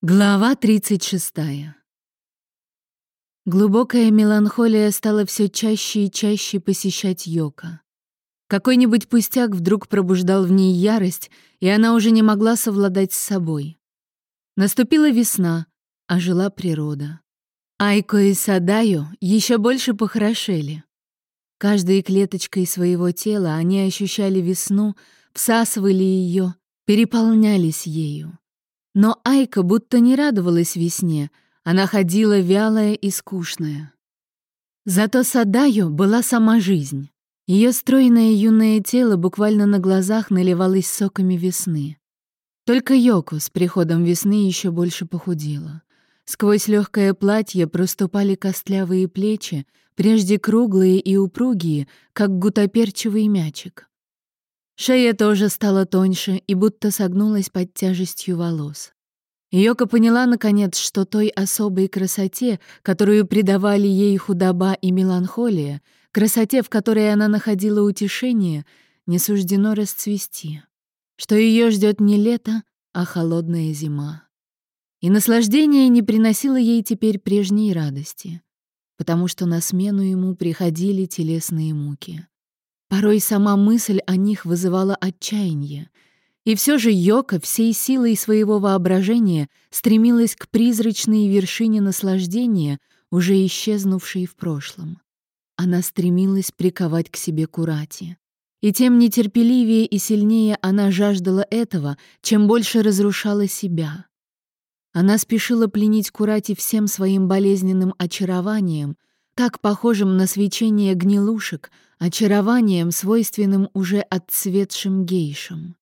Глава 36. Глубокая меланхолия стала все чаще и чаще посещать Йока. Какой-нибудь пустяк вдруг пробуждал в ней ярость, и она уже не могла совладать с собой. Наступила весна, а жила природа. Айко и Садаю еще больше похорошели. Каждой клеточкой своего тела они ощущали весну, всасывали ее, переполнялись ею. Но Айка будто не радовалась весне, она ходила вялая и скучная. Зато Садаю была сама жизнь. Ее стройное юное тело буквально на глазах наливалось соками весны. Только Йоко с приходом весны еще больше похудела. Сквозь легкое платье проступали костлявые плечи, прежде круглые и упругие, как гутоперчивый мячик. Шея тоже стала тоньше и будто согнулась под тяжестью волос. Йока поняла, наконец, что той особой красоте, которую придавали ей худоба и меланхолия, красоте, в которой она находила утешение, не суждено расцвести, что ее ждет не лето, а холодная зима. И наслаждение не приносило ей теперь прежней радости, потому что на смену ему приходили телесные муки. Порой сама мысль о них вызывала отчаяние. И все же Йока всей силой своего воображения стремилась к призрачной вершине наслаждения, уже исчезнувшей в прошлом. Она стремилась приковать к себе Курати. И тем нетерпеливее и сильнее она жаждала этого, чем больше разрушала себя. Она спешила пленить Курати всем своим болезненным очарованием, так похожим на свечение гнилушек, очарованием, свойственным уже отцветшим гейшам.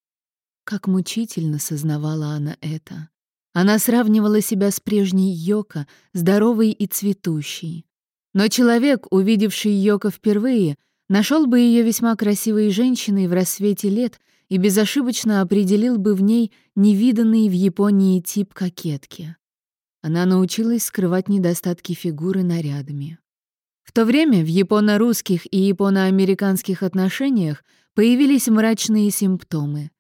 Как мучительно сознавала она это. Она сравнивала себя с прежней Йоко, здоровой и цветущей. Но человек, увидевший Йоко впервые, нашел бы ее весьма красивой женщиной в рассвете лет и безошибочно определил бы в ней невиданный в Японии тип кокетки. Она научилась скрывать недостатки фигуры нарядами. В то время в японо-русских и японо-американских отношениях появились мрачные симптомы.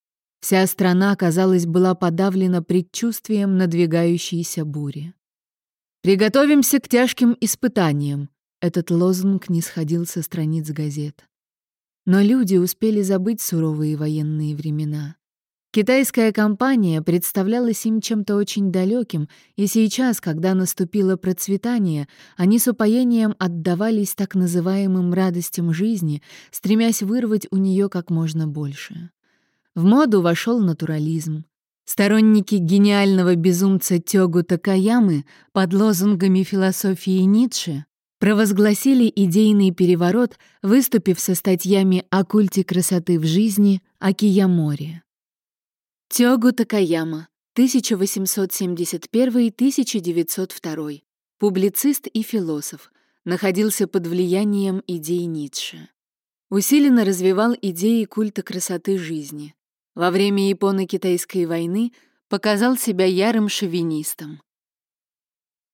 Вся страна, казалось, была подавлена предчувствием надвигающейся бури. «Приготовимся к тяжким испытаниям», — этот лозунг не сходил со страниц газет. Но люди успели забыть суровые военные времена. Китайская компания представлялась им чем-то очень далеким, и сейчас, когда наступило процветание, они с упоением отдавались так называемым радостям жизни, стремясь вырвать у нее как можно больше. В моду вошел натурализм. Сторонники гениального безумца Тёгу Такаямы под лозунгами философии Ницше провозгласили идейный переворот, выступив со статьями о культе красоты в жизни, о Кияморе. Тёгу Такаяма, 1871-1902, публицист и философ, находился под влиянием идей Ницше. Усиленно развивал идеи культа красоты жизни. Во время Японо-Китайской войны показал себя ярым шовинистом.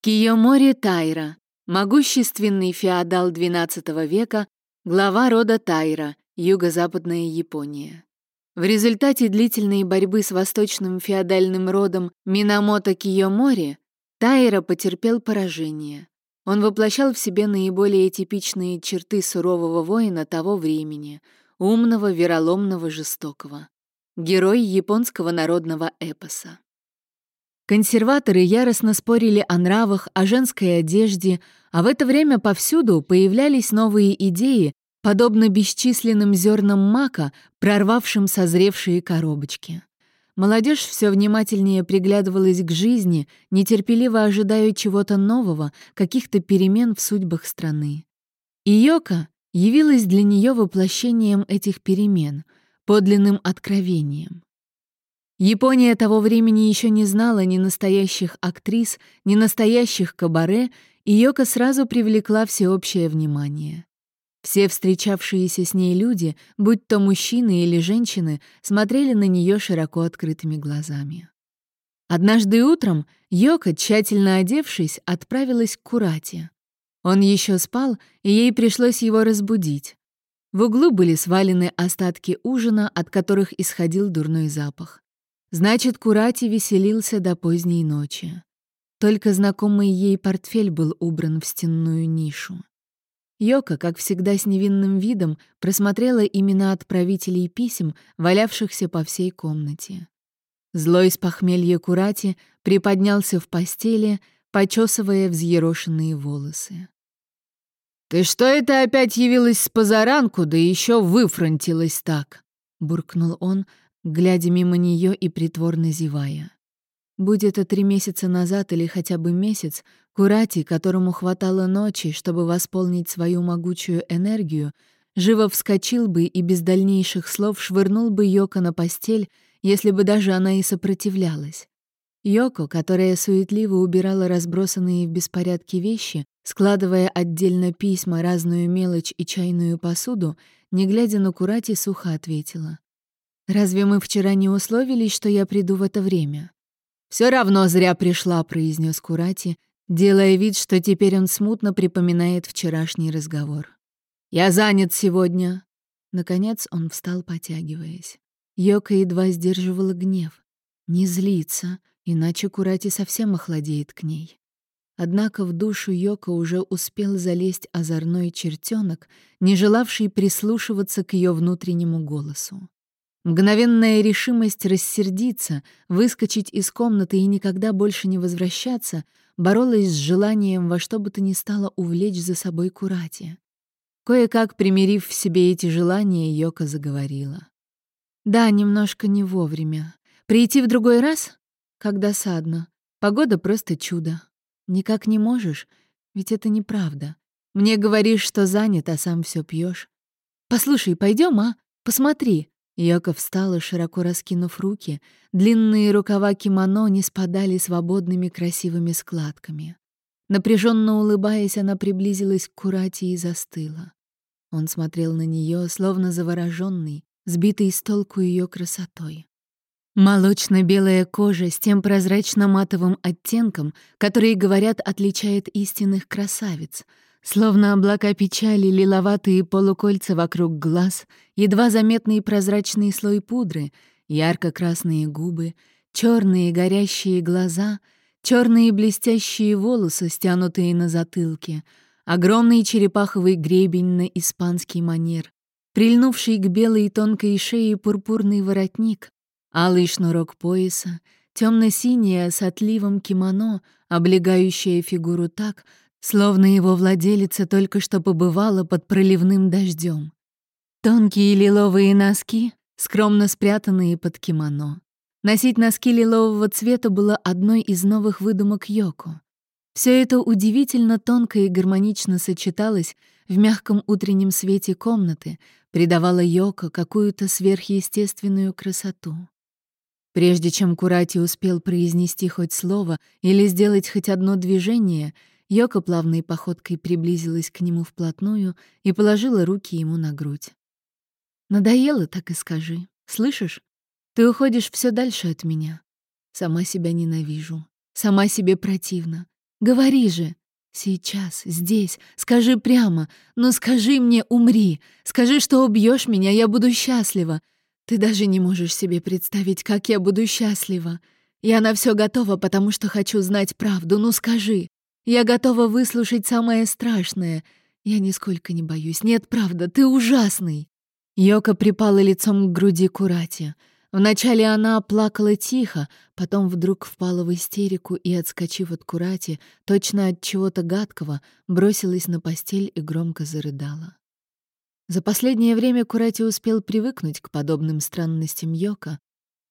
Киёмори Тайра, могущественный феодал XII века, глава рода Тайра, юго-западная Япония. В результате длительной борьбы с восточным феодальным родом Минамото Киёмори Тайра потерпел поражение. Он воплощал в себе наиболее типичные черты сурового воина того времени, умного, вероломного, жестокого. Герой японского народного эпоса. Консерваторы яростно спорили о нравах, о женской одежде, а в это время повсюду появлялись новые идеи, подобно бесчисленным зернам мака, прорвавшим созревшие коробочки. Молодежь все внимательнее приглядывалась к жизни, нетерпеливо ожидая чего-то нового, каких-то перемен в судьбах страны. И явилась для нее воплощением этих перемен, подлинным откровением. Япония того времени еще не знала ни настоящих актрис, ни настоящих кабаре, и Йока сразу привлекла всеобщее внимание. Все встречавшиеся с ней люди, будь то мужчины или женщины, смотрели на нее широко открытыми глазами. Однажды утром Йока, тщательно одевшись, отправилась к Курате. Он еще спал, и ей пришлось его разбудить. В углу были свалены остатки ужина, от которых исходил дурной запах. Значит, Курати веселился до поздней ночи. Только знакомый ей портфель был убран в стенную нишу. Йока, как всегда с невинным видом, просмотрела имена отправителей писем, валявшихся по всей комнате. Злой с похмелья Курати приподнялся в постели, почесывая взъерошенные волосы. «Ты что это опять явилась с позаранку, да еще выфронтилась так?» — буркнул он, глядя мимо нее и притворно зевая. Будь это три месяца назад или хотя бы месяц, Курати, которому хватало ночи, чтобы восполнить свою могучую энергию, живо вскочил бы и без дальнейших слов швырнул бы Йока на постель, если бы даже она и сопротивлялась. Йоко, которая суетливо убирала разбросанные в беспорядке вещи, складывая отдельно письма, разную мелочь и чайную посуду, не глядя на Курати, сухо ответила. «Разве мы вчера не условились, что я приду в это время?» Все равно зря пришла», — произнес Курати, делая вид, что теперь он смутно припоминает вчерашний разговор. «Я занят сегодня». Наконец он встал, потягиваясь. Йока едва сдерживала гнев. Не злиться, иначе Курати совсем охладеет к ней. Однако в душу Йока уже успел залезть озорной чертенок, не желавший прислушиваться к ее внутреннему голосу. Мгновенная решимость рассердиться, выскочить из комнаты и никогда больше не возвращаться боролась с желанием во что бы то ни стало увлечь за собой Курати. Кое-как примирив в себе эти желания, Йока заговорила. Да, немножко не вовремя. Прийти в другой раз? Как досадно. Погода просто чудо. Никак не можешь? Ведь это неправда. Мне говоришь, что занят, а сам все пьешь. Послушай, пойдем, а? Посмотри. Йока встала, широко раскинув руки. Длинные рукава кимоно не спадали свободными красивыми складками. Напряженно улыбаясь, она приблизилась к Курати и застыла. Он смотрел на нее, словно завороженный, сбитый с толку ее красотой. Молочно-белая кожа с тем прозрачно-матовым оттенком, который, говорят, отличает истинных красавиц, словно облака печали, лиловатые полукольца вокруг глаз, едва заметный прозрачный слой пудры, ярко-красные губы, черные горящие глаза, черные блестящие волосы, стянутые на затылке, огромный черепаховый гребень на испанский манер, прильнувший к белой тонкой шее пурпурный воротник, алый шнурок пояса, темно-синее с отливом кимоно, облегающее фигуру так, словно его владелица только что побывала под проливным дождем. Тонкие лиловые носки, скромно спрятанные под кимоно. Носить носки лилового цвета было одной из новых выдумок Йоко. Все это удивительно тонко и гармонично сочеталось в мягком утреннем свете комнаты, придавало Йоко какую-то сверхъестественную красоту. Прежде чем Курати успел произнести хоть слово или сделать хоть одно движение, Йоко плавной походкой приблизилась к нему вплотную и положила руки ему на грудь. «Надоело, так и скажи. Слышишь? Ты уходишь все дальше от меня. Сама себя ненавижу. Сама себе противна. Говори же. Сейчас, здесь. Скажи прямо. Ну скажи мне, умри. Скажи, что убьешь меня, я буду счастлива. Ты даже не можешь себе представить, как я буду счастлива. Я на все готова, потому что хочу знать правду. Ну скажи. Я готова выслушать самое страшное. Я нисколько не боюсь. Нет, правда, ты ужасный. Йока припала лицом к груди Курати. Вначале она плакала тихо, потом вдруг впала в истерику и, отскочив от Курати, точно от чего-то гадкого, бросилась на постель и громко зарыдала. За последнее время Курати успел привыкнуть к подобным странностям Йока,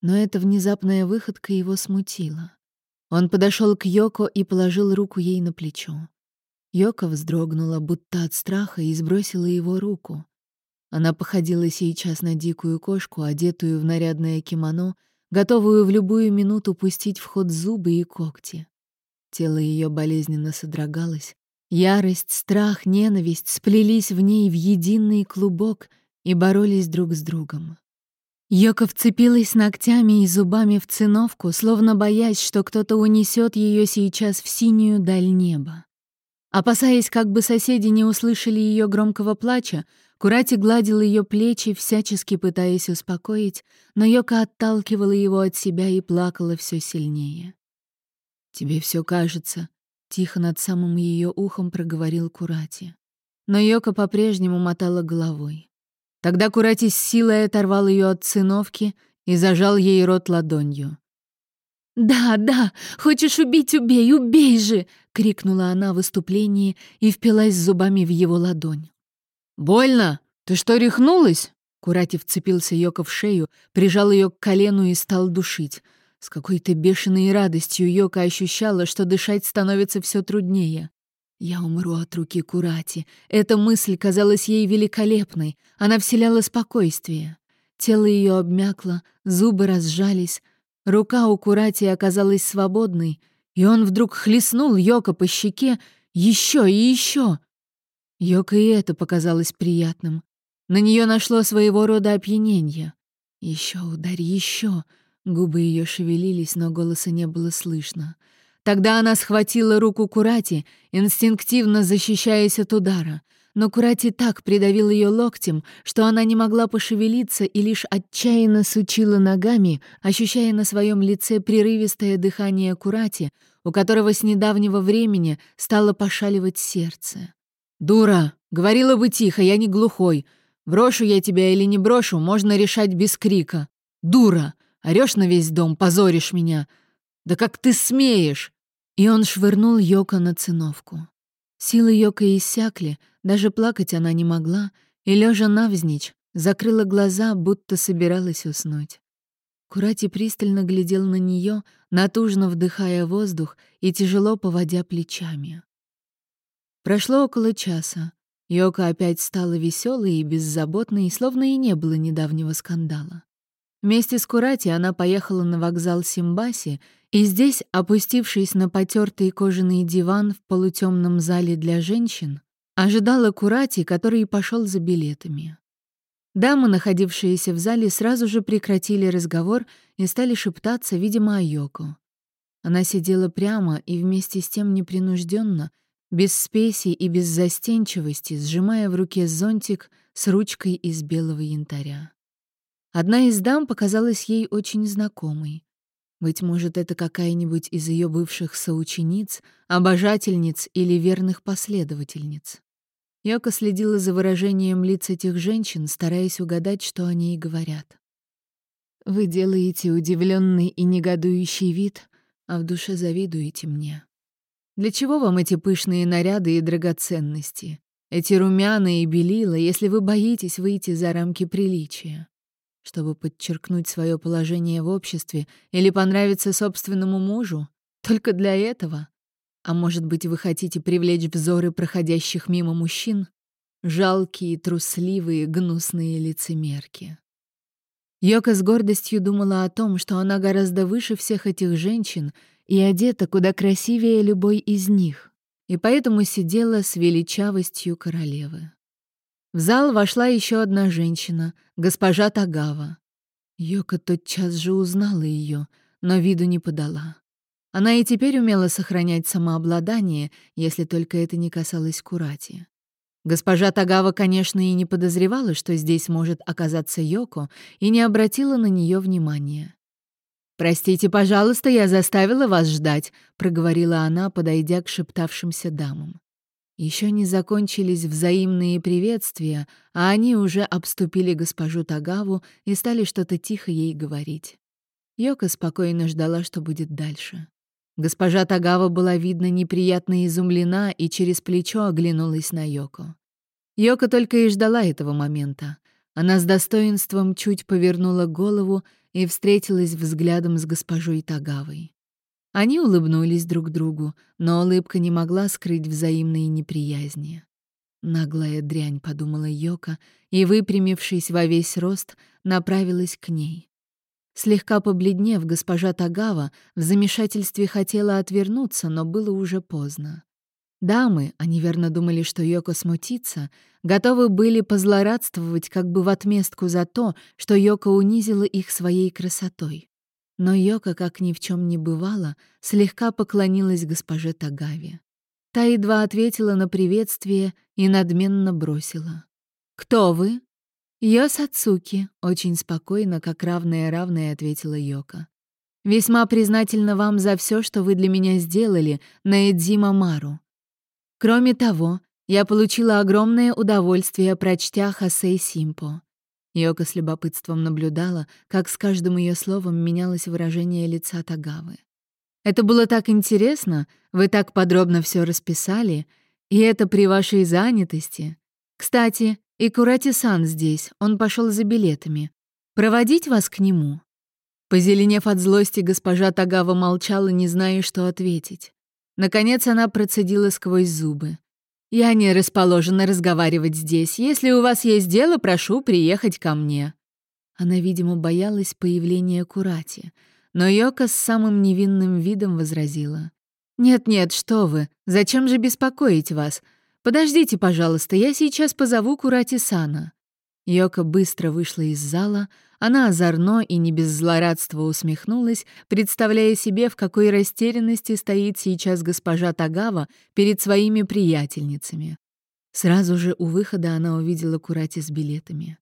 но эта внезапная выходка его смутила. Он подошел к Йоко и положил руку ей на плечо. Йока вздрогнула, будто от страха, и сбросила его руку. Она походила сейчас на дикую кошку, одетую в нарядное кимоно, готовую в любую минуту пустить в ход зубы и когти. Тело ее болезненно содрогалось. Ярость, страх, ненависть сплелись в ней в единый клубок и боролись друг с другом. Йока вцепилась ногтями и зубами в циновку, словно боясь, что кто-то унесет ее сейчас в синюю даль неба. Опасаясь, как бы соседи не услышали ее громкого плача, Курати гладил ее плечи, всячески пытаясь успокоить, но Йока отталкивала его от себя и плакала все сильнее. «Тебе все кажется», — тихо над самым ее ухом проговорил Курати. Но Йока по-прежнему мотала головой. Тогда Курати с силой оторвал ее от циновки и зажал ей рот ладонью. «Да, да, хочешь убить — убей, убей же!» — крикнула она в выступлении и впилась зубами в его ладонь. «Больно? Ты что, рехнулась?» Курати вцепился Йока в шею, прижал ее к колену и стал душить. С какой-то бешеной радостью Йока ощущала, что дышать становится все труднее. «Я умру от руки Курати». Эта мысль казалась ей великолепной. Она вселяла спокойствие. Тело ее обмякло, зубы разжались. Рука у Курати оказалась свободной, и он вдруг хлестнул Йока по щеке еще и еще. Йока и это показалось приятным. На нее нашло своего рода опьянение. Еще ударь, еще. Губы ее шевелились, но голоса не было слышно. Тогда она схватила руку Курати, инстинктивно защищаясь от удара. Но Курати так придавил ее локтем, что она не могла пошевелиться и лишь отчаянно сучила ногами, ощущая на своем лице прерывистое дыхание Курати, у которого с недавнего времени стало пошаливать сердце. «Дура! Говорила бы тихо, я не глухой. Брошу я тебя или не брошу, можно решать без крика. Дура! Орёшь на весь дом, позоришь меня. Да как ты смеешь!» И он швырнул Йока на циновку. Силы Йока иссякли, даже плакать она не могла, и, лежа навзничь, закрыла глаза, будто собиралась уснуть. Курати пристально глядел на нее, натужно вдыхая воздух и тяжело поводя плечами. Прошло около часа. Йока опять стала веселой и беззаботной, словно и не было недавнего скандала. Вместе с Курати она поехала на вокзал Симбаси, и здесь, опустившись на потертый кожаный диван в полутемном зале для женщин, ожидала Курати, который пошел за билетами. Дамы, находившиеся в зале, сразу же прекратили разговор и стали шептаться, видимо, о Йоко. Она сидела прямо и вместе с тем непринужденно, без спеси и без застенчивости, сжимая в руке зонтик с ручкой из белого янтаря. Одна из дам показалась ей очень знакомой. Быть может, это какая-нибудь из ее бывших соучениц, обожательниц или верных последовательниц. Йока следила за выражением лиц этих женщин, стараясь угадать, что они и говорят. «Вы делаете удивленный и негодующий вид, а в душе завидуете мне. Для чего вам эти пышные наряды и драгоценности? Эти румяна и белила, если вы боитесь выйти за рамки приличия? Чтобы подчеркнуть свое положение в обществе или понравиться собственному мужу? Только для этого? А может быть, вы хотите привлечь взоры проходящих мимо мужчин? Жалкие, трусливые, гнусные лицемерки. Йока с гордостью думала о том, что она гораздо выше всех этих женщин и одета куда красивее любой из них, и поэтому сидела с величавостью королевы. В зал вошла еще одна женщина, госпожа Тагава. Йока тотчас же узнала ее, но виду не подала. Она и теперь умела сохранять самообладание, если только это не касалось Курати. Госпожа Тагава, конечно, и не подозревала, что здесь может оказаться Йоко, и не обратила на нее внимания. «Простите, пожалуйста, я заставила вас ждать», — проговорила она, подойдя к шептавшимся дамам. Еще не закончились взаимные приветствия, а они уже обступили госпожу Тагаву и стали что-то тихо ей говорить. Йока спокойно ждала, что будет дальше. Госпожа Тагава была, видно, неприятно изумлена и через плечо оглянулась на Йоко. Йока только и ждала этого момента. Она с достоинством чуть повернула голову и встретилась взглядом с госпожой Тагавой. Они улыбнулись друг другу, но улыбка не могла скрыть взаимные неприязни. «Наглая дрянь», — подумала Йока, и, выпрямившись во весь рост, направилась к ней. Слегка побледнев, госпожа Тагава в замешательстве хотела отвернуться, но было уже поздно. Дамы, они верно думали, что Йоко смутится, готовы были позлорадствовать как бы в отместку за то, что Йоко унизила их своей красотой. Но Йоко, как ни в чем не бывало, слегка поклонилась госпоже Тагаве. Та едва ответила на приветствие и надменно бросила. «Кто вы?» «Я Сацуки», — очень спокойно, как равная равная, ответила Йока. «Весьма признательна вам за все, что вы для меня сделали на Эдзима Мару. Кроме того, я получила огромное удовольствие, прочтя Хасей Симпо». Йока с любопытством наблюдала, как с каждым ее словом менялось выражение лица Тагавы. Это было так интересно, вы так подробно все расписали, и это при вашей занятости. Кстати, и Курати-сан здесь, он пошел за билетами. Проводить вас к нему?» Позеленев от злости, госпожа Тагава молчала, не зная, что ответить. Наконец она процедила сквозь зубы. «Я не расположена разговаривать здесь. Если у вас есть дело, прошу приехать ко мне». Она, видимо, боялась появления Курати — но Йока с самым невинным видом возразила. «Нет-нет, что вы, зачем же беспокоить вас? Подождите, пожалуйста, я сейчас позову Курати-сана». Йока быстро вышла из зала, она озорно и не без злорадства усмехнулась, представляя себе, в какой растерянности стоит сейчас госпожа Тагава перед своими приятельницами. Сразу же у выхода она увидела Курати с билетами.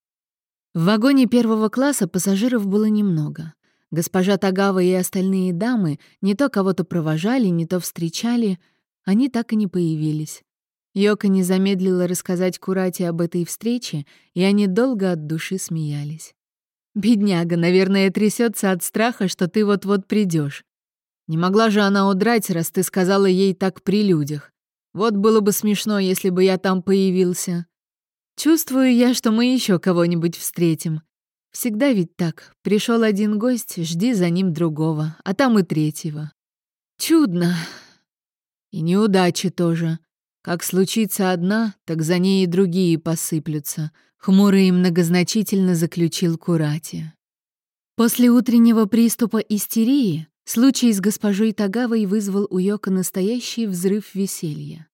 В вагоне первого класса пассажиров было немного. Госпожа Тагава и остальные дамы не то кого-то провожали, не то встречали. Они так и не появились. Йока не замедлила рассказать Курате об этой встрече, и они долго от души смеялись. «Бедняга, наверное, трясется от страха, что ты вот-вот придешь. Не могла же она удрать, раз ты сказала ей так при людях. Вот было бы смешно, если бы я там появился. Чувствую я, что мы еще кого-нибудь встретим. Всегда ведь так. Пришел один гость, жди за ним другого, а там и третьего. Чудно. И неудачи тоже. Как случится одна, так за ней и другие посыплются. Хмуро и многозначительно заключил Курати. После утреннего приступа истерии случай с госпожой Тагавой вызвал у Йока настоящий взрыв веселья.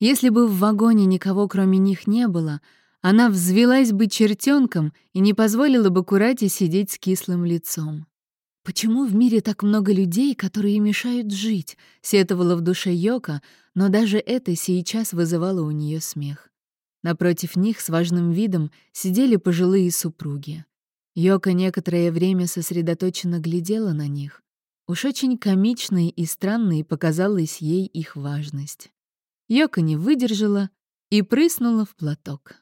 Если бы в вагоне никого кроме них не было — она взвелась бы чертенком и не позволила бы Курате сидеть с кислым лицом. «Почему в мире так много людей, которые мешают жить?» — сетовала в душе Йока, но даже это сейчас вызывало у нее смех. Напротив них с важным видом сидели пожилые супруги. Йока некоторое время сосредоточенно глядела на них. Уж очень комичной и странной показалась ей их важность. Йока не выдержала и прыснула в платок.